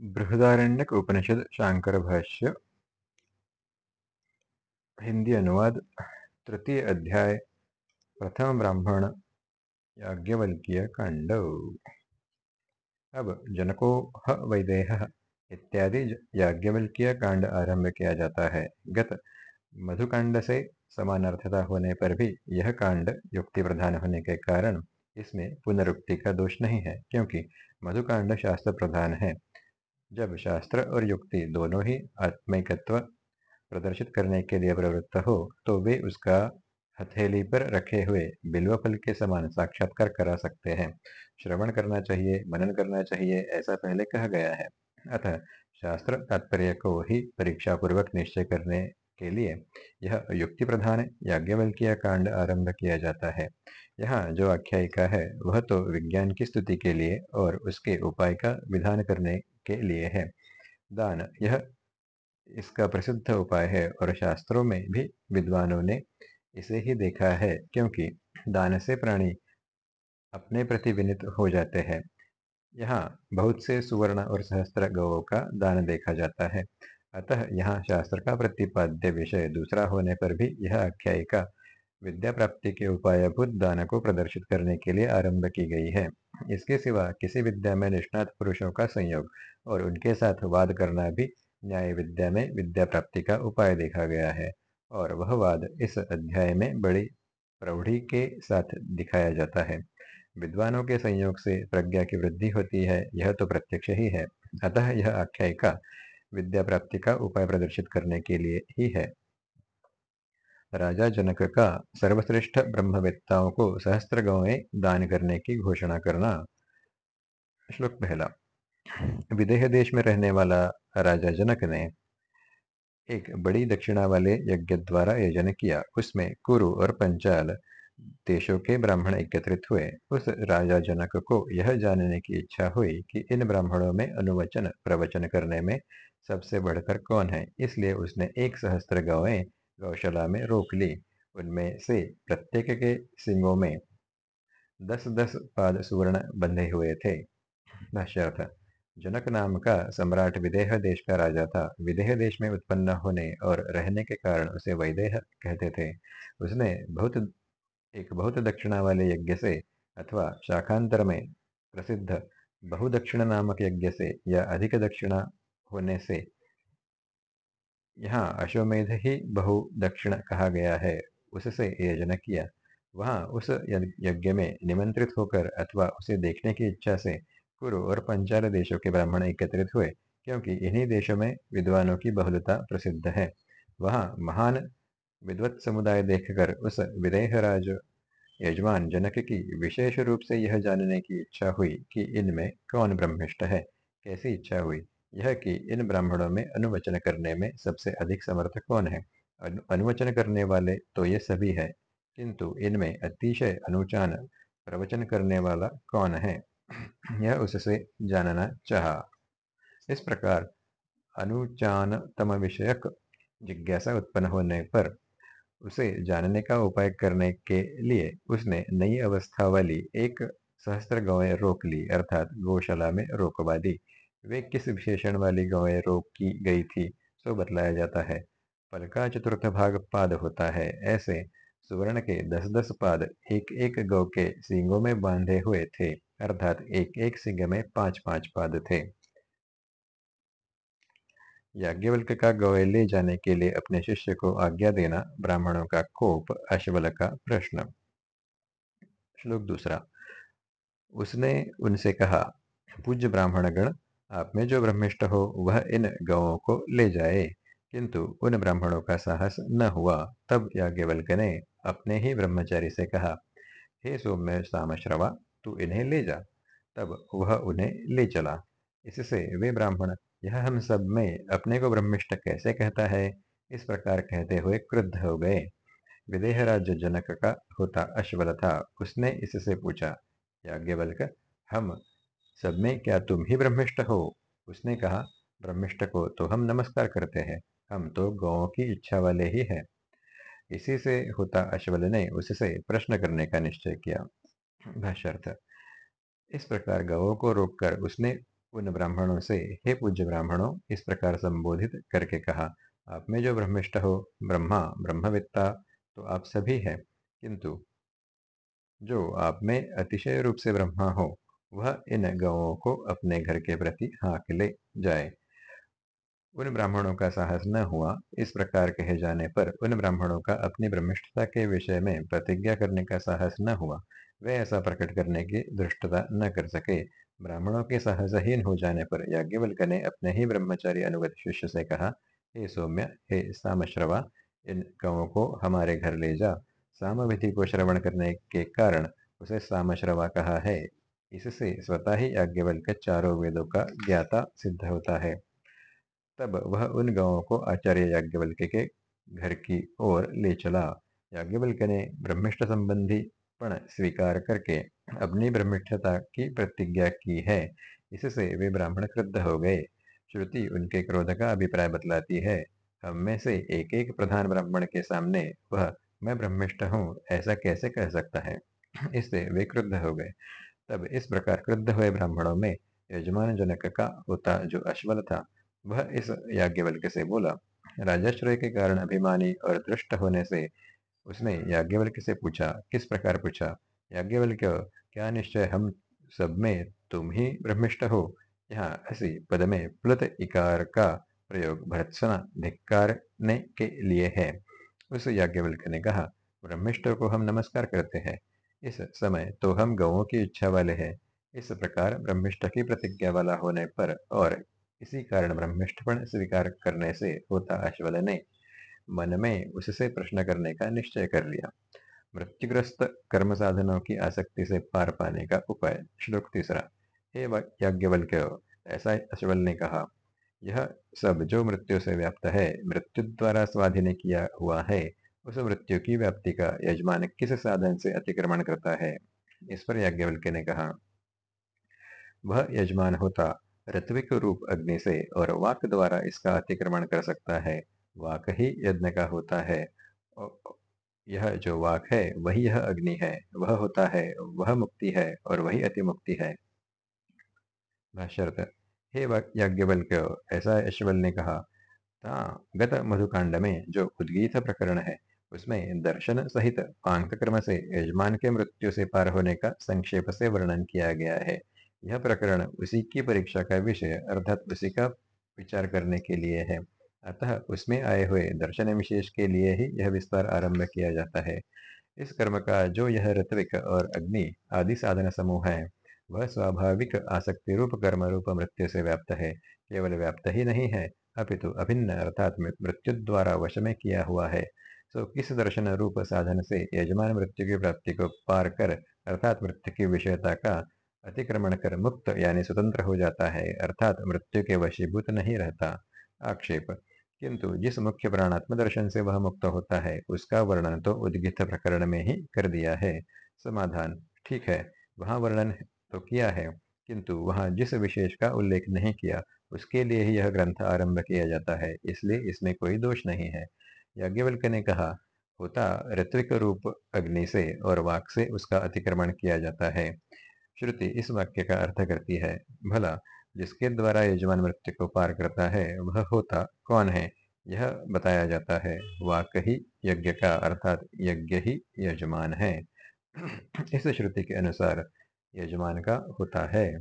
बृहदारण्यक उपनिषद शांकर भाष्य, हिंदी अनुवाद, तृतीय अध्याय, प्रथम ब्राह्मण, याज्ञवल्क्य कांड अब जनको ह वैदेह इत्यादि याज्ञवल्क्य कांड आरंभ किया जाता है। गत मधुकांड से समानार्थता होने पर भी यह कांड युक्ति प्रधान होने के कारण इसमें पुनरुक्ति का दोष नहीं है, क्योंकि मधुकांड शास्त्र प्रधान है। जब शास्त्र और युक्ति दोनों ही आत्मिकत्व प्रदर्शित करने के लिए प्रवृत्त हो तो वे उसका हथेली पर रखे हुए बिल्व फल के समान साक्षात्कार करा सकते हैं। श्रवण करना चाहिए, मनन करना चाहिए, ऐसा पहले कहा गया है। अतः शास्त्र तात्पर्य को ही परीक्षा पूर्वक निश्चय करने के लिए यह युक्ति प्रधान याज्ञवल्कीय कांड आरंभ किया जाता है। यहाँ जो आख्यायिका है, वह तो विज्ञान की स्तुति के लिए और उसके उपाय का विधान करने के लिए है। दान, यह इसका प्रसिद्ध उपाय है और शास्त्रों में भी विद्वानों ने इसे ही देखा है क्योंकि दान से प्राणी अपने प्रति विनित हो जाते हैं। यहाँ बहुत से सुवर्ण और सहस्त्र गवों का दान देखा जाता है। अतः यहाँ शास्त्र का प्रतिपाद्य विषय दूसरा होने पर भी यह आख्यायिका विद्या प्राप्ति के उपाय उपायभूत दान को प्रदर्शित करने के लिए आरंभ की गई है। इसके सिवा किसी विद्या में निष्णात पुरुषों का संयोग और उनके साथ वाद करना भी न्याय विद्या में विद्या प्राप्ति का उपाय देखा गया है और वह वाद इस अध्याय में बड़ी प्रौढ़ी के साथ दिखाया जाता है। विद्वानों के संयोग से प्रज्ञा की वृद्धि होती है, यह तो प्रत्यक्ष ही है। अतः यह आख्यायिका विद्या प्राप्ति का उपाय प्रदर्शित करने के लिए ही है। राजा जनक का सर्वश्रेष्ठ ब्रह्मवेत्ताओं को सहस्त्र गौएँ दान करने की घोषणा करना। श्लोक पहला। विदेह देश में रहने वाला राजा जनक ने एक बड़ी दक्षिणा वाले यज्ञ द्वारा आयोजन किया। उसमें कुरु और पंचाल देशों के ब्राह्मण एकत्रित हुए। उस राजा जनक को यह जानने की इच्छा हुई कि इन ब्राह्मणों में अनुवचन प्रवचन करने में सबसे बढ़कर कौन है। इसलिए उसने एक सहस्त्र गौएँ गौशाला में रोक ली। उनमें से प्रत्येक के सिंगों में दस दस पाद सुवर्ण बंधे हुए थे। भाष्यर्थ जनक नाम का सम्राट विदेह देश का राजा था। विदेह देश में उत्पन्न होने और रहने के कारण उसे वैदेह कहते थे। उसने बहुत, एक बहुत दक्षिणा वाले यज्ञ से अथवा शाखांतर में प्रसिद्ध बहुदक्षिण नामक यज्ञ से या अधिक दक्षिणा होने से यहाँ अश्वमेध ही बहु दक्षिण कहा गया है। उससे योजना किया वहाँ उस यज्ञ में निमंत्रित होकर अथवा उसे देखने की इच्छा से कुरु और पंचाल देशों के ब्राह्मण एकत्रित हुए, क्योंकि इन्हीं देशों में विद्वानों की बहुलता प्रसिद्ध है। वहाँ महान विद्वत समुदाय देखकर उस विदेहराज यजमान जनक की विशेष रूप से यह जानने की इच्छा हुई कि इनमें कौन ब्रह्मिष्ट है, कैसी इच्छा हुई? यह कि इन ब्राह्मणों में अनुवचन करने में सबसे अधिक समर्थ कौन है? अनुवचन करने वाले तो ये सभी है, किंतु इनमें अतिशय अनुचान प्रवचन करने वाला कौन है? यह उससे जानना चाहा। इस प्रकार अनुचान तम विषयक जिज्ञासा उत्पन्न होने पर उसे जानने का उपाय करने के लिए उसने नई अवस्था वाली एक सहस्त्र गौएँ रोक ली, अर्थात गौशाला में रोकवा दी। वे किस विशेषण वाली गौएँ रोक की गई थी, सो बतलाया जाता है। फल का चतुर्थ भाग पाद होता है। ऐसे सुवर्ण के दस दस पाद एक एक गौ के सींगों में बांधे हुए थे, अर्थात एक एक सिंह में पाँच पाँच पाद थे। याज्ञवल्क का गौए ले जाने के लिए अपने शिष्य को आज्ञा देना ब्राह्मणों का कोप अश्वल का प्रश्न। श्लोक दूसरा। उसने उनसे कहा, पूज्य ब्राह्मण गण आप में जो ब्रह्मिष्ठ हो, वह इन गौों को ले जाए। किंतु उन ब्राह्मणों का साहस न हुआ, तब याज्ञवल्क ने अपने ही ब्रह्मचारी से कहा, हे सौम्य सामश्रवा, तू इन्हें ले जा। तब वह उन्हें ले चला। इससे वे ब्राह्मण, यह हम सब में अपने को ब्रह्मिष्ठ कैसे कहता है? इस प्रकार कहते हुए क्रुद्ध हो गए। विदेह राज्य जनक का होता अश्वल था उसने इससे पूछा याज्ञवल्क हम सब में क्या तुम ही ब्रह्मिष्ट हो? उसने कहा ब्रह्मिष्ट को तो हम नमस्कार करते हैं। हम तो गौों की इच्छा वाले ही हैं। इसी से होता अश्वल ने उससे प्रश्न करने का निश्चय किया। भाष्यर्थ, इस प्रकार गवों को रोककर उसने उन ब्राह्मणों से, हे पूज्य ब्राह्मणों, इस प्रकार संबोधित करके कहा, आप में जो ब्रह्मिष्ट हो, ब्रह्मा, ब्रह्मविद्ता तो आप सभी है। किंतु जो आप में अतिशय रूप से ब्रह्मा हो वह इन गौों को अपने घर के प्रति हाँक ले जाए। उन ब्राह्मणों का साहस न हुआ। इस प्रकार कहे जाने पर उन ब्राह्मणों का अपनी ब्रह्मिष्ठता के विषय में प्रतिज्ञा करने का साहस न हुआ। वे ऐसा प्रकट करने की दृष्टता न कर सके। ब्राह्मणों के साहसहीन हो जाने पर याज्ञवल्क ने अपने ही ब्रह्मचारी अनुगत शिष्य से कहा, हे सौम्य, हे सामश्रवा, इन गवों को हमारे घर ले जा। साम विधि को श्रवण करने के कारण उसे सामश्रवा कहा है। इससे स्वतः ही याज्ञवल्क चारों वेदों का ज्ञाता सिद्ध होता है। तब वह उन गाँवों को आचार्य याज्ञवल्क के घर की ओर ले चला। याज्ञवल्क ने ब्रह्मिष्ठ संबंधी पण स्वीकार करके अपनी ब्रह्मिष्ठता की प्रतिज्ञा की है। इससे वे ब्राह्मण क्रुद्ध हो गए। श्रुति उनके क्रोध का अभिप्राय बतलाती है। हम में से एक एक प्रधान ब्राह्मण के सामने वह, मैं ब्रह्मिष्ठ हूँ, ऐसा कैसे कह सकता है? इससे वे क्रुद्ध हो गए। तब इस प्रकार क्रुद्ध हुए ब्राह्मणों में यजमान जनक का होता जो अश्वल था, वह इस याज्ञवल्क्य से बोला, राजाश्रय के कारण अभिमानी और दृष्ट होने से उसने याज्ञवल्क्य से पूछा, किस प्रकार पूछा, याज्ञवल्क्य, क्या निश्चय हम सब में तुम ही ब्रह्मिष्ट हो? यहाँ ऐसी पद में प्लुत इकार का प्रयोग भरत्सना धिक्कारने के लिए है। उस याज्ञवल्क्य ने कहा, ब्रह्मिष्ट को हम नमस्कार करते हैं। इस समय तो हम गौों की इच्छा वाले हैं। इस प्रकार ब्रह्मिष्ठ की प्रतिज्ञा वाला होने पर और इसी कारण ब्रह्मिष्ठपण स्वीकार करने से होता अश्वल ने मन में उससे प्रश्न करने का निश्चय कर लिया। मृत्युग्रस्त कर्म साधनों की आसक्ति से पार पाने का उपाय, श्लोक तीसरा। हे याज्ञवल्क्य, ऐसा अश्वल ने कहा, यह सब जो मृत्यु से व्याप्त है, मृत्यु द्वारा स्वाधीन किया हुआ है उस मृत्यु की व्याप्ति का यजमान किस साधन से अतिक्रमण करता है? इस पर याज्ञवल्क्य ने कहा, वह यजमान होता ऋत्विक रूप अग्नि से और वाक द्वारा इसका अतिक्रमण कर सकता है। वाक ही यज्ञ का होता है। यह जो वाक है, वही यह अग्नि है। वह होता है, वह मुक्ति है और वही अति मुक्ति है। हे याज्ञवल्क्य, ऐसा यशवल ने कहा, ता, गत मधुकांड में जो उद्गीत प्रकरण है उसमें दर्शन सहित पांक कर्म से यजमान के मृत्यु से पार होने का संक्षेप से वर्णन किया गया है। यह प्रकरण उसी की परीक्षा का विषय, अर्थात उसी का विचार करने के लिए है। अतः उसमें आए हुए दर्शन विशेष के लिए ही यह विस्तार आरंभ किया जाता है। इस कर्म का जो यह ऋत्विक और अग्नि आदि साधन समूह है, वह स्वाभाविक आसक्ति रूप कर्म रूप मृत्यु से व्याप्त है, केवल व्याप्त ही नहीं है, अपितु अभिन्न अर्थात मृत्यु द्वारा वश में किया हुआ है। तो किस दर्शन रूप साधन से यजमान मृत्यु की प्राप्ति को पार कर, अर्थात मृत्यु की विषयता का अतिक्रमण कर मुक्त यानी स्वतंत्र हो जाता है, अर्थात मृत्यु के वशीभूत नहीं रहता? आक्षेप। किंतु जिस मुख्य प्राणात्म दर्शन से वह मुक्त होता है, उसका वर्णन तो उद्गित प्रकरण में ही कर दिया है। समाधान। ठीक है, वहाँ वर्णन तो किया है, किंतु वहाँ जिस विशेष का उल्लेख नहीं किया, उसके लिए ही यह ग्रंथ आरंभ किया जाता है, इसलिए इसमें कोई दोष नहीं है। याज्ञवल्क ने कहा, होता ऋत्विक रूप अग्नि से और वाक से उसका अतिक्रमण किया जाता है। श्रुति इस वाक्य का अर्थ करती है, भला, जिसके द्वारा यजमान मृत्यु को पार करता है, वह होता कौन है? यह बताया जाता है, वाक ही यज्ञ का अर्थात यज्ञ ही यजमान है। इस श्रुति के अनुसार यजमान का होता है।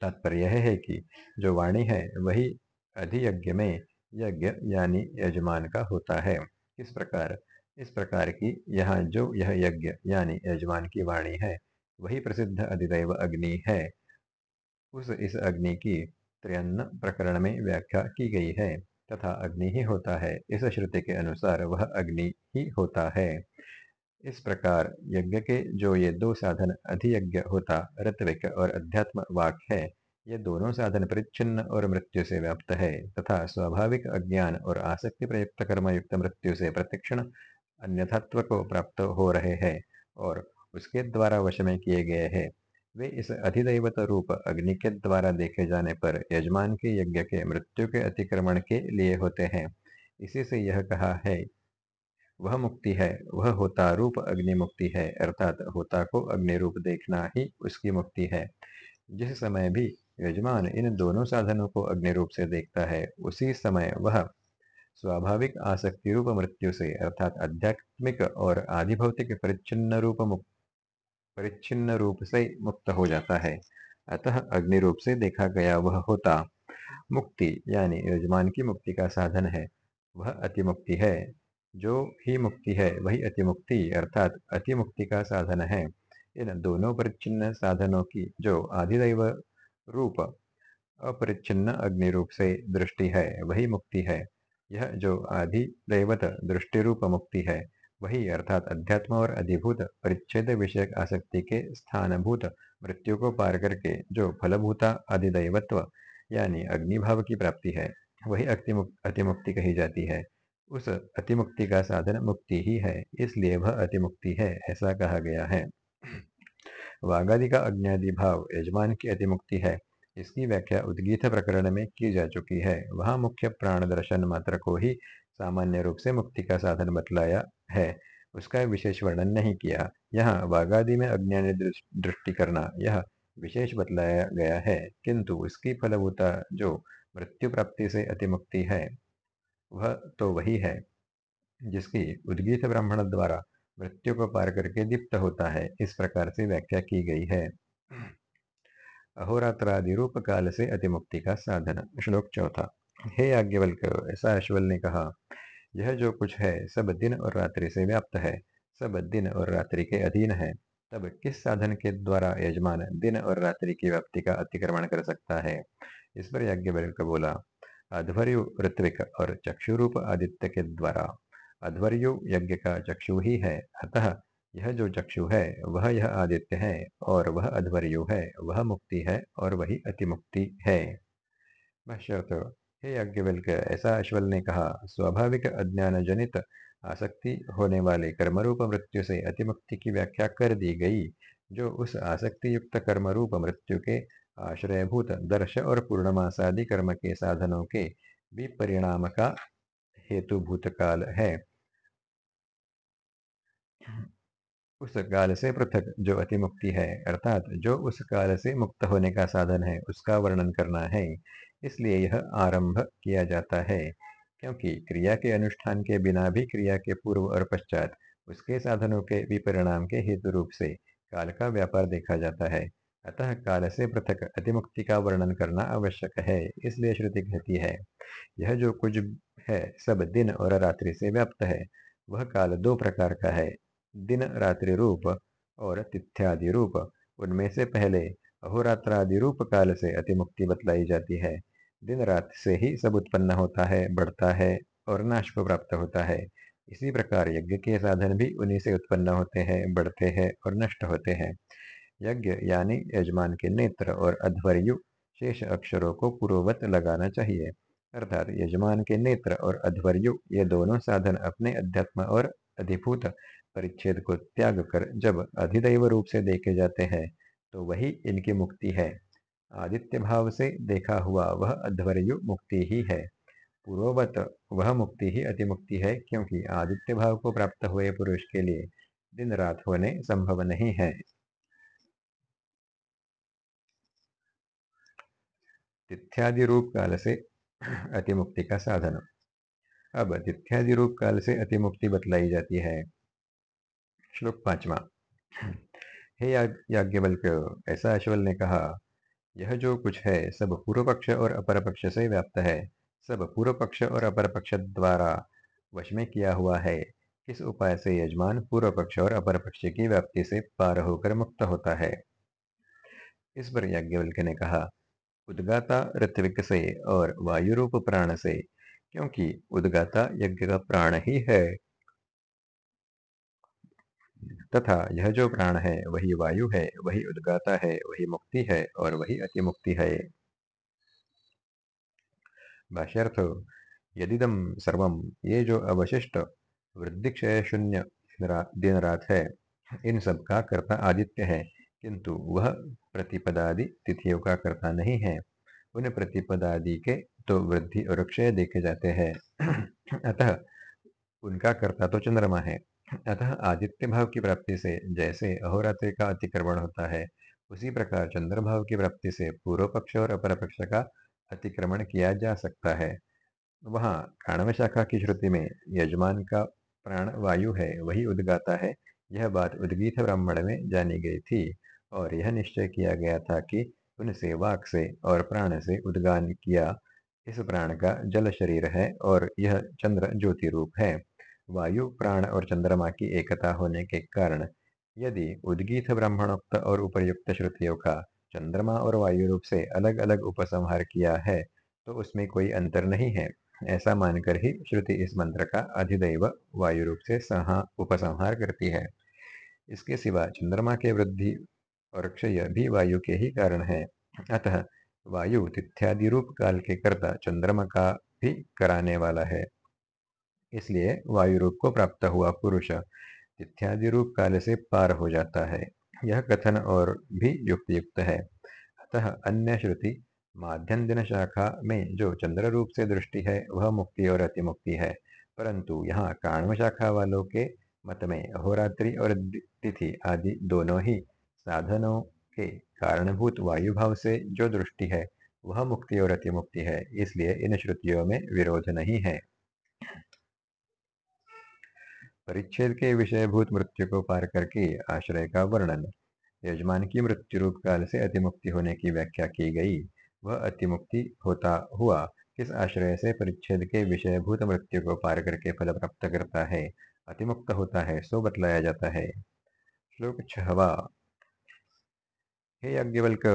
तात्पर्य यह है कि जो वाणी है, वही अधियज्ञ में यज्ञ यानी यजमान का होता है। किस प्रकार? इस प्रकार की यहाँ जो यह यज्ञ, यानी यजमान की वाणी है, वही प्रसिद्ध अधिदैव अग्नि है। उस इस अग्नि की त्रियन्न प्रकरण में व्याख्या की गई है, तथा अग्नि ही होता है। इस श्रुति के अनुसार वह अग्नि ही होता है। इस प्रकार यज्ञ के जो ये दो साधन अधियज्ञ होता, ऋत्विक और अध्यात्म वाक है ये दोनों साधन परिच्छिन्न और मृत्यु से व्याप्त है, तथा स्वाभाविक अज्ञान और आसक्ति प्रयुक्त कर्मयुक्त मृत्यु से प्रतिक्षण अन्यथत्व को प्राप्त हो रहे हैं और उसके द्वारा वश में किए गए हैं। वे इस अधिदैवत रूप अग्नि के द्वारा देखे जाने पर यजमान के यज्ञ के मृत्यु के अतिक्रमण के लिए होते हैं। इसी से यह कहा है, वह मुक्ति है, वह होता रूप अग्नि मुक्ति है, अर्थात होता को अग्नि रूप देखना ही उसकी मुक्ति है। जिस समय भी यजमान इन दोनों साधनों को अग्नि रूप से देखता है। उसी समय वह स्वाभाविक आसक्ति रूप मृत्यु से, अर्थात आध्यात्मिक और आधिभौतिक परिच्छिन्न रूप परिच्छिन्न रूप से मुक्त हो जाता है। अतः अग्नि रूप से देखा गया वह होता, मुक्ति, यानी यजमान की मुक्ति का साधन है। वह अतिमुक्ति है। जो ही मुक्ति है, वही अतिमुक्ति, अर्थात अतिमुक्ति का साधन है। इन दोनों परिच्छिन्न साधनों की, जो आदिदैव रूप अपरिच्छिन्न अग्नि रूप से दृष्टि है, वही मुक्ति है। यह जो आदि दैवत दृष्टि रूप मुक्ति है, वही अर्थात अध्यात्म और अधिभूत परिच्छेद विषयक आसक्ति के स्थानभूत मृत्यु को पार करके जो फलभूता अधिदैवत्व यानी अग्निभाव की प्राप्ति है, वही अतिमुक्ति कही जाती है। उस अतिमुक्ति का साधन मुक्ति ही है, इसलिए वह अतिमुक्ति है, ऐसा कहा गया है। वागादि का अज्ञादि भाव यजमान की अतिमुक्ति है। इसकी व्याख्या उद्गीत प्रकरण में की जा चुकी है। वहाँ मुख्य प्राण दर्शन मात्र को ही सामान्य रूप से मुक्ति का साधन बतलाया है। उसका विशेष वर्णन नहीं किया। यहाँ वागादि में अज्ञानी दृष्टि करना यह विशेष बतलाया गया है। किंतु इसकी फलभूता जो मृत्यु प्राप्ति से अतिमुक्ति है, वह तो वही है, जिसकी उद्गीत ब्राह्मण द्वारा मृत्यु को पार करके दीप्त होता है। इस प्रकार से व्याख्या की गई है। अहोरात्रादि रूप काल से अतिमुक्ति का साधन, श्लोक चौथा। हे आज्ञवल्क, ऐसा अश्वल ने कहा, यह जो कुछ है, सब दिन और रात्रि से व्याप्त है। सब दिन और रात्रि के अधीन है। तब किस साधन के द्वारा यजमान दिन और रात्रि की व्याप्ति का अतिक्रमण कर सकता है? इस पर याज्ञवल्क बोला अध्वर्यु ऋत्विक और चक्षुरूप आदित्य के द्वारा। अध्वर्यु यज्ञ का चक्षु ही है। अतः यह जो चक्षु है, वह यह आदित्य है और वह अध्वर्यु है, वह मुक्ति है और वही अतिमुक्ति है। हे यज्ञवल्क, ऐसा अश्वल ने कहा, स्वाभाविक अज्ञान जनित आसक्ति होने वाले कर्मरूप मृत्यु से अतिमुक्ति की व्याख्या कर दी गई, जो उस आसक्ति युक्त कर्मरूप मृत्यु के आश्रयभूत दर्श और पूर्णमासादि कर्म के साधनों के विपरिणाम का हेतुभूत काल है। उस काल से पृथक जो अतिमुक्ति है, अर्थात जो उस काल से मुक्त होने का साधन है, उसका वर्णन करना है। इसलिए यह आरंभ किया जाता है, क्योंकि क्रिया के अनुष्ठान के बिना भी क्रिया के पूर्व और पश्चात उसके साधनों के विपरिणाम के हेतु रूप से काल का व्यापार देखा जाता है। अतः काल से पृथक अतिमुक्ति का वर्णन करना आवश्यक है, इसलिए श्रुति कहती है, यह जो कुछ है, सब दिन और रात्रि से व्याप्त है, वह काल दो प्रकार का है दिन रात्रि रूप और तिथ्यादि रूप। उनमें से पहले अहोरात्रादि रूप काल से अतिमुक्ति बतलाई जाती है। दिन रात से ही सब उत्पन्न होता है, बढ़ता है और नाश को प्राप्त होता है। इसी प्रकार यज्ञ के साधन भी उन्हीं से उत्पन्न होते हैं, बढ़ते हैं और नष्ट होते हैं। यज्ञ यानी यजमान के नेत्र और अध्वर्यु शेष अक्षरों को पूर्ववत लगाना चाहिए। अर्थात यजमान के नेत्र और अध्वर्यु ये दोनों साधन अपने अध्यात्म और अधिभूत परिच्छेद को त्याग कर जब अधिदैव रूप से देखे जाते हैं तो वही इनकी मुक्ति है। आदित्य भाव से देखा हुआ वह अध्वर्यु मुक्ति ही है। पूर्ववत वह मुक्ति ही अतिमुक्ति है, क्योंकि आदित्य भाव को प्राप्त हुए पुरुष के लिए दिन रात होने संभव नहीं है। तिथ्यादि रूप काल से अतिमुक्ति का साधन। अब तिथ्यादि रूप काल से अतिमुक्ति बतलाई जाती है। श्लोक पांचवा। हे याज्ञवल्क ऐसा अश्वल ने कहा, यह जो कुछ है, सब पूर्व पक्ष और अपर पक्ष से व्याप्त है। सब पूर्व पक्ष और अपर पक्ष द्वारा वश में किया हुआ है। किस उपाय से यजमान पूर्व पक्ष और अपर पक्ष की व्याप्ति से पार होकर मुक्त होता है? इस पर यज्ञवल्क ने कहा, उदगाता ऋत्विक से और वायु रूप प्राण से, क्योंकि उदगाता यज्ञ का प्राण ही है। तथा यह जो प्राण है, वही वायु है, वही उद्गाता है, वही मुक्ति है और वही अति मुक्ति है। भाष्यर्थ यदिदम सर्वम ये जो अवशिष्ट वृद्धिक्षय शून्य दिन रात है, इन सब का कर्ता आदित्य है, किंतु वह प्रतिपदादि तिथियों का कर्ता नहीं है। उन प्रतिपदादि के तो वृद्धि और क्षय देखे जाते हैं। अतः उनका कर्ता तो चंद्रमा है। अतः आदित्य भाव की प्राप्ति से जैसे अहोरात्रि का अतिक्रमण होता है, उसी प्रकार चंद्रभाव की प्राप्ति से पूर्व पक्ष और अपर पक्ष का अतिक्रमण किया जा सकता है। वहाँ काणव शाखा की श्रुति में यजमान का प्राण वायु है, वही उद्गाता है। यह बात उद्गीत ब्राह्मण में जानी गई थी और यह निश्चय किया गया था कि उनसे वाक से और प्राण से उद्गान किया। इस प्राण का जल शरीर है और यह चंद्र ज्योति रूप है। वायु प्राण और चंद्रमा की एकता होने के कारण, यदि उद्गीत ब्राह्मणोक्त और उपयुक्त श्रुतियों का चंद्रमा और वायु रूप से अलग अलग उपसंहार किया है तो उसमें कोई अंतर नहीं है। ऐसा मानकर ही श्रुति इस मंत्र का अधिदैव वायु रूप से सहा, उपसंहार करती है। इसके सिवा चंद्रमा के वृद्धि और क्षय भी वायु के ही कारण है। अतः वायु तिथ्यादि रूप काल के कर्ता चंद्रमा का भी कराने वाला है। इसलिए वायु रूप को प्राप्त हुआ पुरुष। तिथ्यादि रूप काल से पार हो जाता है। यह कथन और भी युक्त युक्त है। अतः अन्य श्रुति, माध्यम दिन शाखा में जो चंद्र रूप से दृष्टि है, वह मुक्ति और अतिमुक्ति है। परंतु यहाँ काण्व शाखा वालों के मत में अहोरात्रि और तिथि आदि दोनों ही साधनों के कारणभूत वायु भाव से जो दृष्टि है, वह मुक्ति और अतिमुक्ति है। इसलिए इन श्रुतियों में विरोध नहीं है। परिच्छेद के विषयभूत मृत्यु को पार करके आश्रय का वर्णन। यजमान की मृत्यु रूप काल से अतिमुक्ति होने की व्याख्या की गई। वह अतिमुक्ति होता हुआ किस आश्रय से परिच्छेद के विषयभूत मृत्यु को पार करके फल प्राप्त करता है, अतिमुक्त होता है, सो बतलाया जाता है। श्लोक छहवा। हे यज्ञवल्क,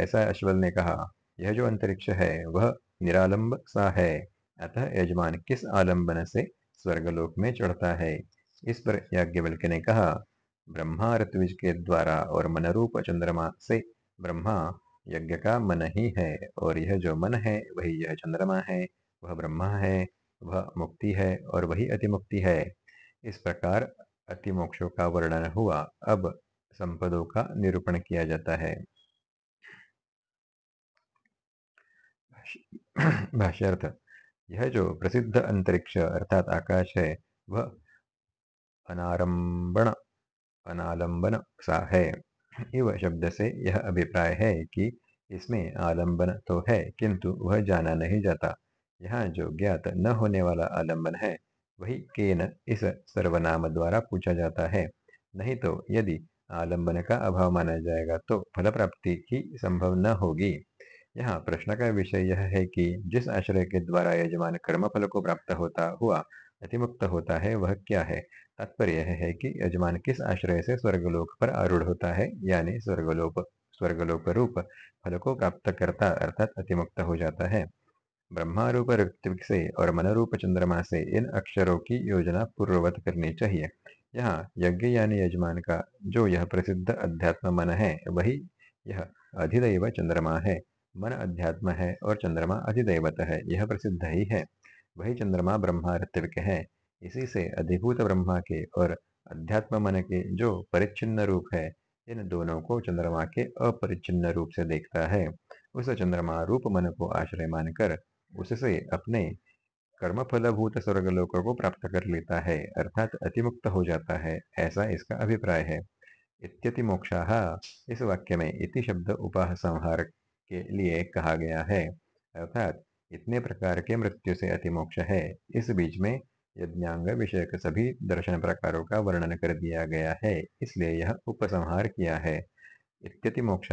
ऐसा अश्वल ने कहा, यह जो अंतरिक्ष है, वह निरालंब सा है। अतः यजमान किस आलंबन से स्वर्गलोक में चढ़ता है। इस पर याज्ञवल्क्य ने कहा, ब्रह्मा ऋत्विज के द्वारा और मनरूप चंद्रमा से ब्रह्मा यज्ञ का मन ही है और यह जो मन है, वही यह चंद्रमा है। वह ब्रह्मा है, वह मुक्ति है और वही अतिमुक्ति है। इस प्रकार अतिमोक्षों का वर्णन हुआ। अब संपदों का निरूपण किया जाता है। भाष्यर्थ यह जो प्रसिद्ध अंतरिक्ष अर्थात आकाश है, वह अनारंबण अनालंबन सा है। इव शब्द से यह अभिप्राय है कि इसमें आलंबन तो है, किंतु वह जाना नहीं जाता। यहाँ जो ज्ञात न होने वाला आलंबन है, वही केन इस सर्वनाम द्वारा पूछा जाता है। नहीं तो यदि आलंबन का अभाव माना जाएगा तो फल प्राप्ति की संभव न होगी। यहाँ प्रश्न का विषय यह है कि जिस आश्रय के द्वारा यजमान कर्म फल को प्राप्त होता हुआ अतिमुक्त होता है, वह क्या है? तात्पर्य यह है कि यजमान किस आश्रय से स्वर्गलोक पर आरूढ़ होता है, यानी स्वर्गलोक स्वर्गलोक रूप फल को प्राप्त करता अर्थात अतिमुक्त हो जाता है। ब्रह्मारूप ऋत्विक से और मनरूप चंद्रमा से इन अक्षरों की योजना पूर्ववत करनी चाहिए। यहाँ यज्ञ यानी यजमान का जो यह प्रसिद्ध अध्यात्म मन है, वही यह अधिदैव चंद्रमा है। मन अध्यात्म है और चंद्रमा अधिदैवत है, यह प्रसिद्ध ही है। वही चंद्रमा ब्रह्मा ऋत्विक है। इसी से अधिभूत ब्रह्मा के और अध्यात्म मन के जो परिच्छिन्न रूप है, इन दोनों को चंद्रमा के अपरिच्छिन्न रूप से देखता है। उस चंद्रमा रूप मन को आश्रय मानकर उससे अपने कर्मफलभूत स्वर्गलोकों को प्राप्त कर लेता है, अर्थात अतिमुक्त हो जाता है, ऐसा इसका अभिप्राय है। इत्यति मोक्षा इस वाक्य में इति शब्द उपासंहार के लिए कहा गया है। अर्थात, इतने प्रकार के मृत्यु से अतिमोक्ष है। इस बीच में यज्ञांग विषयक सभी दर्शन प्रकारों का वर्णन कर दिया गया है। इसलिए यह उपसंहार किया है। इत्यति मोक्ष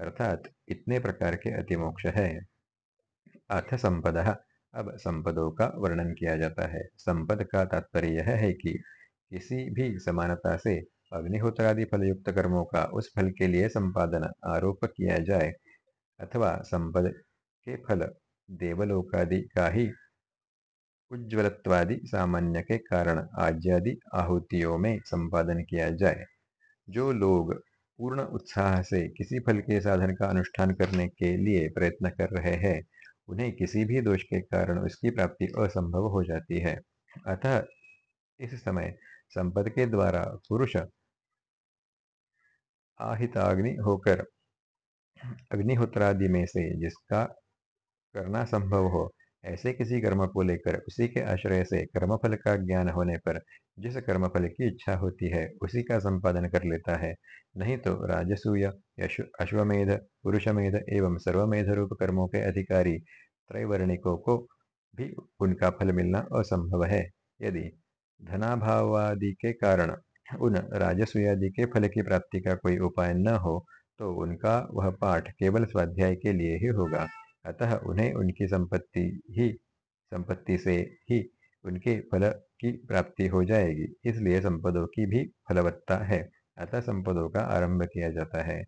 अर्थात, इतने प्रकार के अतिमोक्ष है। अथ संपद, अब संपदों का वर्णन किया जाता है। संपद का तात्पर्य यह है कि किसी भी समानता से अग्निहोत्रादि फलयुक्त कर्मों का उस फल के लिए संपादन आरोप किया जाए। अथवा संपद के फल, देवलोकादि का ही उज्ज्वलत्वादि, सामान्य के कारण आज्यादि आहुतियों में संपादन किया जाए। जो लोग पूर्ण उत्साह से किसी फल के साधन का अनुष्ठान करने के लिए प्रयत्न कर रहे हैं, उन्हें किसी भी दोष के कारण उसकी प्राप्ति असंभव हो जाती है। अतः इस समय संपद के द्वारा पुरुष आहिताग्नि होकर अग्निहोत्रादि में से जिसका करना संभव हो, ऐसे किसी कर्म को लेकर, उसी के आश्रय से कर्मफल का ज्ञान होने पर जिस कर्मफल की इच्छा होती है, उसी का संपादन कर लेता है। नहीं तो राजसूय अश्वमेध, पुरुषमेध एवं सर्वमेध रूप कर्मों के अधिकारी त्रैवर्णिकों को भी उनका फल मिलना असंभव है। यदि धनाभावादि के कारण उन राजस्वयादि के फल की प्राप्ति का कोई उपाय न हो तो उनका वह पाठ केवल स्वाध्याय के लिए ही होगा। अतः उन्हें उनकी संपत्ति ही, संपत्ति से ही उनके फल की प्राप्ति हो जाएगी। इसलिए संपदों की भी फलवत्ता है। अतः संपदों का आरंभ किया जाता है।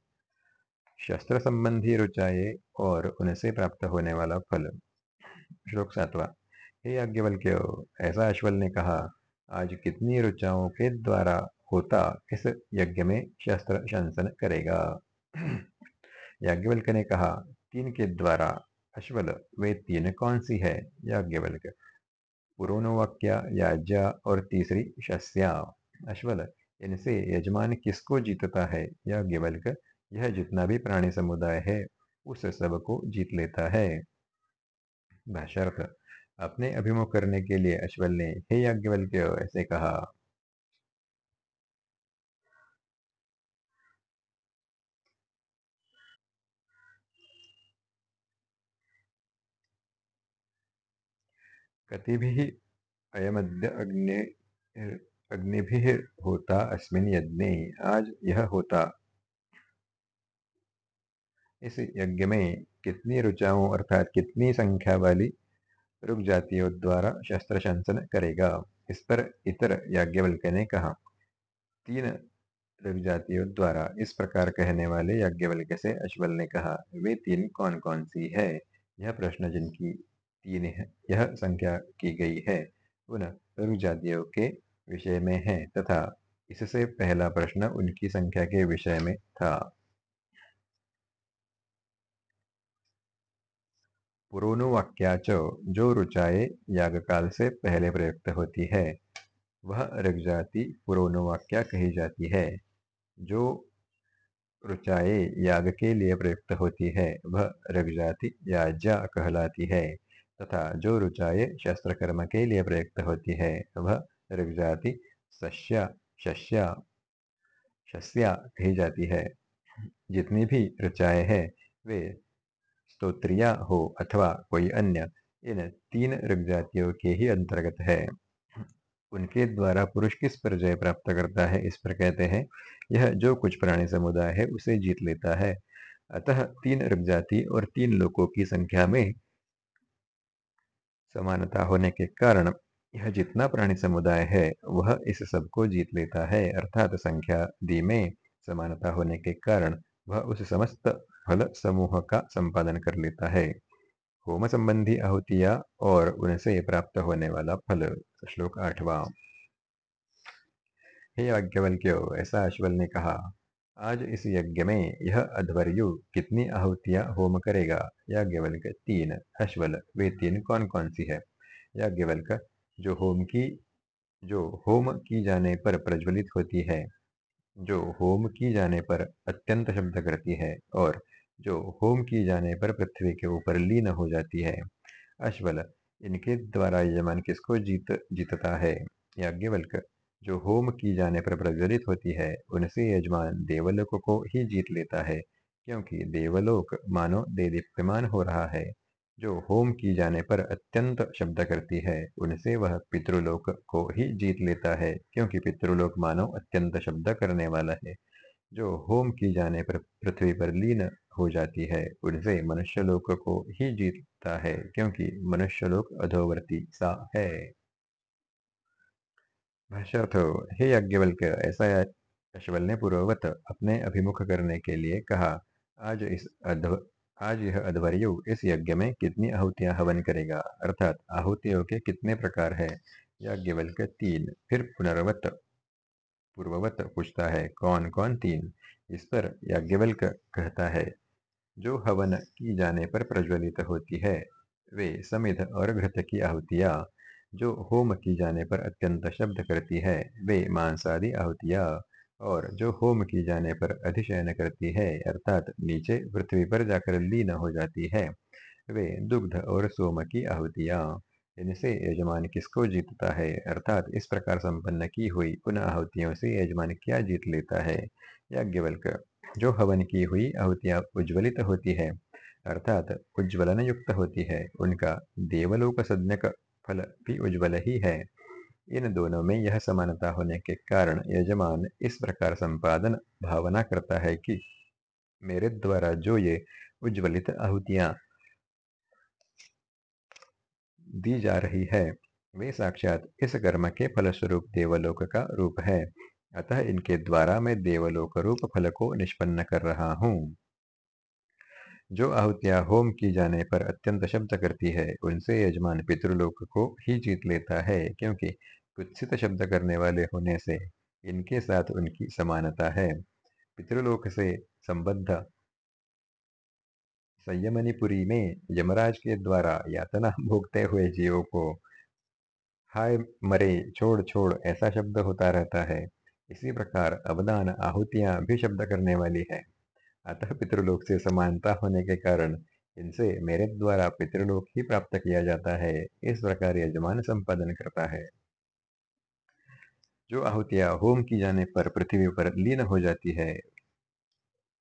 शस्त्र संबंधी रुचाए और उनसे प्राप्त होने वाला फल। श्लोक सातवा। हे याज्ञवल्क्य, ऐसा अश्वल ने कहा, आज कितनी रुचाओं के द्वारा होता इस यज्ञ में शस्त्र शंसन करेगा? याज्ञवल्क ने कहा, तीन के द्वारा अश्वल वे तीन कौन सी है? याज्ञवल्क, पुरोनोवाक्या, याज्ञा और तीसरी शस्या। अश्वल, इनसे यजमान किसको जीतता है? याज्ञवल्क, यह जितना भी प्राणी समुदाय है, उस सबको जीत लेता है। भाषार्थ अपने अभिमुख करने के लिए अश्वल ने, हे याज्ञवल्क्य ऐसे कहा कतिभिः अयमद्य अग्नि अग्निभिः होता अस्मिन् यज्ञे। आज यह होता। इस यज्ञ में कितनी रुचाओं अर्थात कितनी संख्या वाली रुक जातियों द्वारा शस्त्र शंसन करेगा? इस पर इतर याज्ञवल्क्य ने कहा। तीन रुक जातियों द्वारा इस प्रकार कहने वाले याज्ञवल्क्य से अश्वल ने कहा, वे तीन कौन कौन सी है? यह प्रश्न जिनकी तीन है, यह संख्या की गई है। उन रुक जातियों के विषय में है तथा इससे पहला प्रश्न उनकी संख्या के विषय में था। पुरोनुवाक्याच, जो रुचाए यागकाल से पहले प्रयुक्त होती है, वह ऋगजाति पुरोनुवाक्या कही जाती है। जो रुचाए याग के लिए प्रयुक्त होती है, वह ऋगजाति याज्ञा कहलाती है। तथा जो रुचाए शस्त्र कर्म के लिए प्रयुक्त होती है, वह ऋगजाति सस्या शस्या शस्या कही जाती है। जितनी भी ऋचाए है, वे स्तोत्रिया हो अथवा कोई अन्य, इन तीन ऋगजातियों के ही अंतर्गत है। उनके द्वारा पुरुष किस पर जय प्राप्त करता है, इस पर कहते हैं, यह जो कुछ प्राणी समुदाय है, उसे जीत लेता है। अतः तीन ऋगजाति और तीन लोकों की संख्या में समानता होने के कारण यह जितना प्राणी समुदाय है, वह इस सबको जीत लेता है। अर्थात संख्या दी में समानता होने के कारण वह उस समस्त फल समूह का संपादन कर लेता है। होम संबंधी आहुतिया और उनसे प्राप्त होने वाला फल। श्लोक आठवा। हे याज्ञवल्क्य ऐसा अश्वल ने कहा आज इस यज्ञ में यह अध्वर्यु कितनी आहुतियाँ होम करेगा? याज्ञवल्क तीन, अश्वल, वे तीन कौन कौन सी है? याज्ञवल्क, जो होम की, जो होम की जाने पर प्रज्वलित होती है, जो होम की जाने पर अत्यंत शब्द करती है, और जो होम की जाने पर पृथ्वी के ऊपर लीन हो जाती है। अश्वल, इनके द्वारा यजमान किसको जीत, जीतता है? याज्ञवल्क जो होम की जाने पर प्रज्वलित होती है, उनसे यजमान देवलोक को ही जीत लेता है, क्योंकि देवलोक, मानो देदीप्यमान हो रहा है। जो होम की जाने पर अत्यंत शब्द करती है, उनसे वह पितृलोक को ही जीत लेता है, क्योंकि पितृलोक, मानो, अत्यंत शब्द करने वाला है। जो होम की जाने पर पृथ्वी पर लीन हो जाती है, उनसे मनुष्यलोक को ही जीतता है, क्योंकि मनुष्यलोक अधोवर्ती सा है। भाष्यर्थ हे याज्ञवल्क्य ऐसा यशवल ने पूर्ववत अपने अभिमुख करने के लिए कहा, आज इस अध्व, आज यह अध्वर्यु इस यज्ञ में कितनी आहुतियाँ हवन करेगा? अर्थात आहुतियों के कितने प्रकार है? याज्ञवल्क्य तीन फिर पुनर्वत, पूर्ववत पूछता है कौन कौन तीन? इस पर याज्ञवल्क कहता है, जो हवन की जाने पर प्रज्वलित होती है, वे समिध और घृत की आहुतियाँ जो होम की जाने पर अत्यंत शब्द करती है, वे मांसादि आहुतियाँ, और जो होम की जाने पर अधिशयन करती है, अर्थात नीचे पृथ्वी पर जाकर लीन हो जाती है, वे दुग्ध और सोम की आहुतियाँ। इनसे यजमान किसको जीतता है? अर्थात इस प्रकार संपन्न की हुई उन आहुतियों से यजमान क्या जीत लेता है? याज्ञवल्क, जो हवन की हुई आहुतियाँ उज्ज्वलित होती है, अर्थात उज्ज्वलन युक्त होती है, उनका देवलोक सज्ञक फल भी उज्ज्वल ही है। इन दोनों में यह समानता होने के कारण यजमान इस प्रकार संपादन भावना करता है कि मेरे द्वारा जो ये उज्ज्वलित आहुतियाँ दी जा रही है, वे साक्षात इस कर्म के फलस्वरूप देवलोक का रूप है। अतः इनके द्वारा मैं देवलोक रूप फल को निष्पन्न कर रहा हूँ। जो आहुतियाँ होम की जाने पर अत्यंत शब्द करती है, उनसे यजमान पितृलोक को ही जीत लेता है, क्योंकि कुत्सित शब्द करने वाले होने से इनके साथ उनकी समानता है। पितृलोक से संबद्ध संयमनीपुरी में यमराज के द्वारा यातना भोगते हुए जीवों को, हाय मरे, छोड़ छोड़, ऐसा शब्द होता रहता है। इसी प्रकार अवदान, आहुतियाँ भी शब्द करने वाली है। अतः पितृलोक से समानता होने के कारण। इनसे मेरे द्वारा पितृलोक ही प्राप्त किया जाता है। इस प्रकार यजमान संपादन करता है। जो आहुतियाँ होम की जाने पर पृथ्वी पर लीन हो जाती है,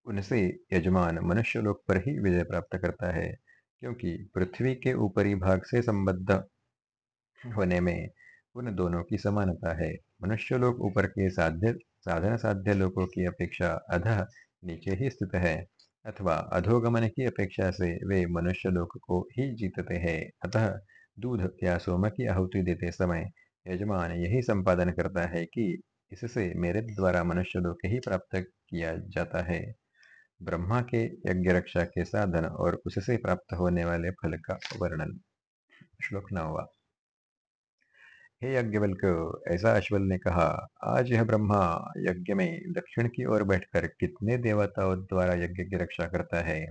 उनसे यजमान मनुष्य लोक पर ही विजय प्राप्त करता है। क्योंकि पृथ्वी के ऊपरी भाग से संबद्ध होने में उन दोनों की समानता है। मनुष्य लोक ऊपर के साध्य, साधन साध्य लोकों की अपेक्षा अधः नीचे ही स्थित है। अथवा अधोगमन की अपेक्षा से वे मनुष्य लोक को ही जीतते हैं। अतः दूध या सोम की आहुति देते समय यजमान यही संपादन करता है कि इससे मेरे द्वारा मनुष्य लोक ही प्राप्त किया जाता है। ब्रह्मा के यज्ञ रक्षा के साधन और उससे प्राप्त होने वाले फल का वर्णन। श्लोक नौवा। हे यज्ञवल्क, ऐसा अश्वल ने कहा, आज यह ब्रह्मा, यज्ञ में दक्षिण की ओर बैठकर कितने देवताओं द्वारा यज्ञ की रक्षा करता है?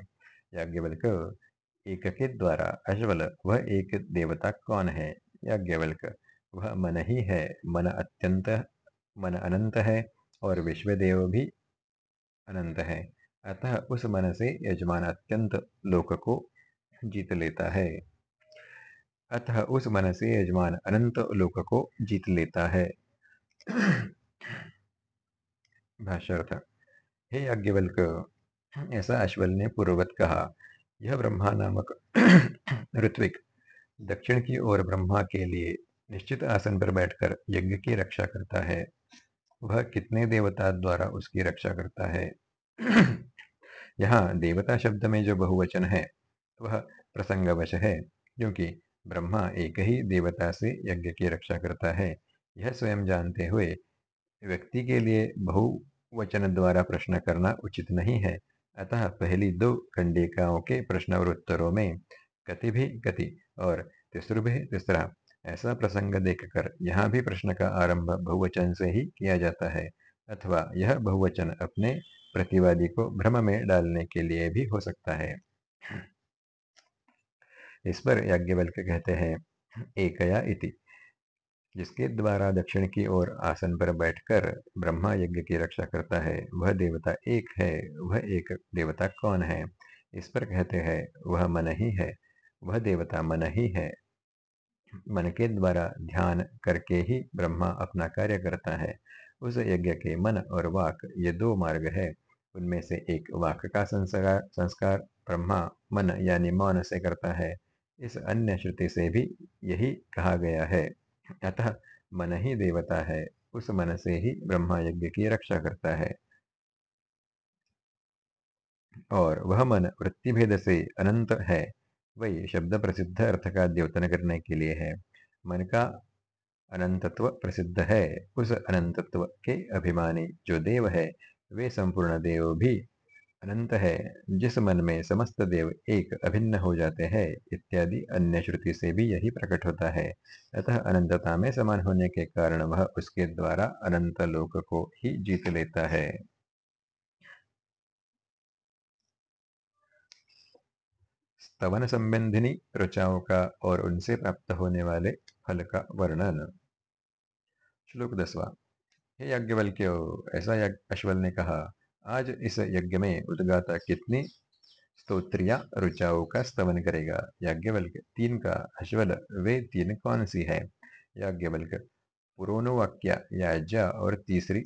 याज्ञवल्क, एक के द्वारा, अश्वल, वह एक देवता कौन है? याज्ञवल्क, वह मन ही है, मन अत्यंत, मन अनंत है और विश्वदेव भी अनंत है। अतः उस मन से यजमान अत्यंत लोक को जीत लेता है। अतः उस मन से यजमान अनंत लोक को जीत लेता है। हे अज्ञवल्क ऐसा अश्वल ने पूर्ववत कहा, यह ब्रह्मा नामक ऋत्विक, दक्षिण की ओर ब्रह्मा के लिए निश्चित आसन पर बैठकर यज्ञ की रक्षा करता है। वह कितने देवता द्वारा उसकी रक्षा करता है? यहाँ देवता शब्द में जो बहुवचन है, वह प्रसंगवश है, क्योंकि ब्रह्मा एक ही देवता से यज्ञ की रक्षा करता है। यह स्वयं जानते हुए व्यक्ति के लिए बहुवचन द्वारा प्रश्न करना उचित नहीं है। अतः पहली दो खंडिकाओं के प्रश्न और उत्तरों में कति भी कति और तिसृभि तिसरा ऐसा प्रसंग देखकर यहाँ भी प्रश्न का आरंभ बहुवचन से ही किया जाता है। अथवा यह बहुवचन अपने प्रतिवादी को भ्रम में डालने के लिए भी हो सकता है। इस पर याज्ञवल्क कहते हैं, एकया इति जिसके द्वारा दक्षिण की ओर आसन पर बैठकर ब्रह्मा यज्ञ की रक्षा करता है। वह देवता एक है, वह एक देवता कौन है? इस पर कहते हैं, वह मन ही है, वह देवता मन ही है। मन के द्वारा ध्यान करके ही ब्रह्मा अपना कार्य करता है। उस यज्ञ के मन और वाक ये दो मार्ग है। उनमें से एक वाक का संस्कार संस्कार ब्रह्मा मन यानी मौन से करता है। इस अन्य श्रुति से भी यही कहा गया है। अतः मन ही देवता है, उस मन से ही ब्रह्मा यज्ञ की रक्षा करता है। और वह मन वृत्ति भेद से अनंत है, वही शब्द प्रसिद्ध अर्थ का द्योतन करने के लिए है। मन का अनंतत्व प्रसिद्ध है, उस अनंतत्व के अभिमानी जो देव है, वे संपूर्ण देव भी अनंत है। जिस मन में समस्त देव एक अभिन्न हो जाते हैं, इत्यादि अन्य श्रुति से भी यही प्रकट होता है। अतः अनंतता में समान होने के कारण वह उसके द्वारा अनंत लोक को ही जीत लेता है। स्तवन संबंधिनी रुचाओं का और उनसे प्राप्त होने वाले फल का वर्णन। श्लोक दसवा। हे याज्ञवल्क्य, ऐसा अश्वल ने कहा आज इस यज्ञ में उदगाता कितनी स्तोत्रिया ऋचाओं का स्तवन करेगा? याज्ञवल्क तीन का अश्वल, वे तीन कौन सी है? याज्ञवल्क पुरोनोवाक्या याज्ञा और तीसरी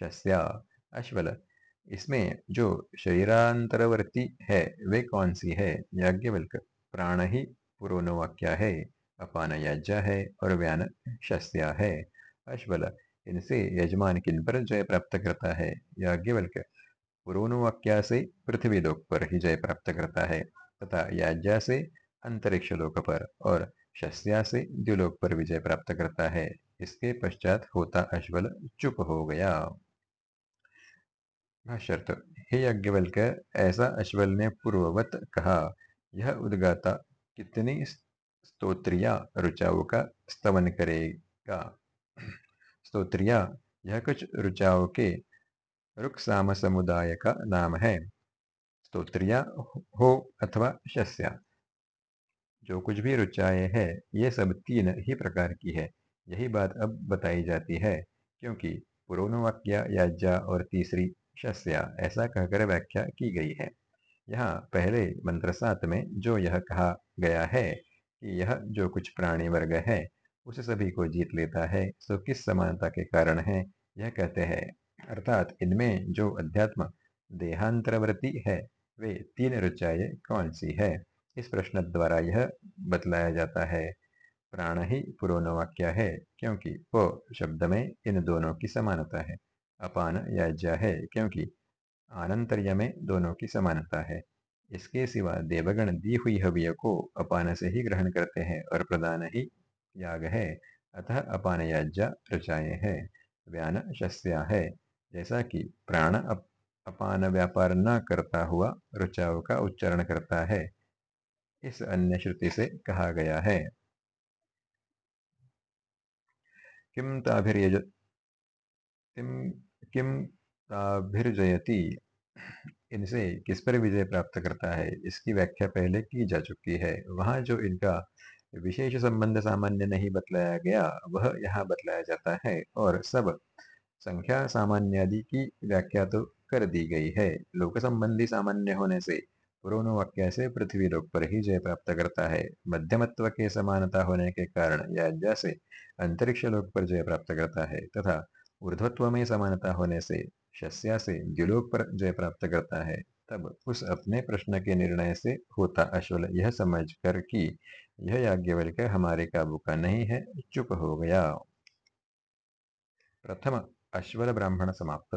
शस्या, अश्वल। इसमें जो शरीरांतरवर्ती है, वे कौन सी है? याज्ञवल्क प्राण ही पुरोनोवाक्या है, अपान याज्ञा है और व्यान शस्या है। अश्वल इनसे यजमान किन पर जय प्राप्त करता है। याज्ञवल्क पुरोनुवाक्या से पृथ्वी लोक पर ही जय प्राप्त करता है, तथा याज्ञा से अंतरिक्ष लोक पर और शस्या से द्युलोक पर विजय प्राप्त करता है। इसके पश्चात होता अश्वल चुप हो गया। भाष्यर्थ हे यज्ञवल्क ऐसा अश्वल ने पूर्ववत कहा, यह उद्गाता कितनी स्तोत्रिया ऋचाओं का स्तवन करेगा। स्तोत्रिया यह कुछ ऋचाओं के रुक्साम समुदाय का नाम है। स्तोत्रिया, हो अथवा शस्या। जो कुछ भी रुचाए है, ये सब तीन ही प्रकार की है। यही बात अब बताई जाती है, क्योंकि पुरोनवाक्या याज्ञा और तीसरी शस्या, ऐसा कहकर व्याख्या की गई है। यहाँ पहले मंत्र सात में जो यह कहा गया है कि यह जो कुछ प्राणी वर्ग है उस सभी को जीत लेता है। सो किस समानता के कारण है? यह कहते हैं, अर्थात इनमें जो अध्यात्म देहांतरवर्ती है, वे तीन रुचाए कौन सी है? इस प्रश्न द्वारा यह बतलाया जाता है। प्राण ही पुरोनवाक्य है, क्योंकि वो शब्द में इन दोनों की समानता है। अपान याज्ञा है, क्योंकि आनंतर्य में दोनों की समानता है। इसके सिवा देवगण दी हुई हविय को अपान से ही ग्रहण करते हैं और प्रदान ही याग है। अतः अपान याज्ञा रचाए है। व्यान शस्या है। जैसा कि प्राण अप, अपान व्यापार न करता हुआ रुचाओं का उच्चारण करता है। इस अन्य श्रुति से कहा गया है। किम ताभिर्जयति? इनसे किस पर विजय प्राप्त करता है? इसकी व्याख्या पहले की जा चुकी है। वहाँ जो इनका विशेष संबंध सामान्य नहीं बतलाया गया, वह यहाँ बतलाया जाता है। और सब संख्या सामान्य आदि की व्याख्या तो कर दी गई है। लोक संबंधी सामान्य होने से पुरोनवाक्य से पृथ्वी लोक पर ही जय प्राप्त करता है। मध्यमत्व के समानता होने के कारण याज्ञा से अंतरिक्ष लोक पर जय प्राप्त करता है तथा ऊर्ध्वत्व में समानता होने से शस्या से द्युलोक पर जय प्राप्त करता है। तब उस अपने प्रश्न के निर्णय से होता अश्वल यह समझ कर कि यह याज्ञवल्क्य हमारे काबू का नहीं है चुप हो गया। प्रथम अश्वल ब्राह्मण समाप्त।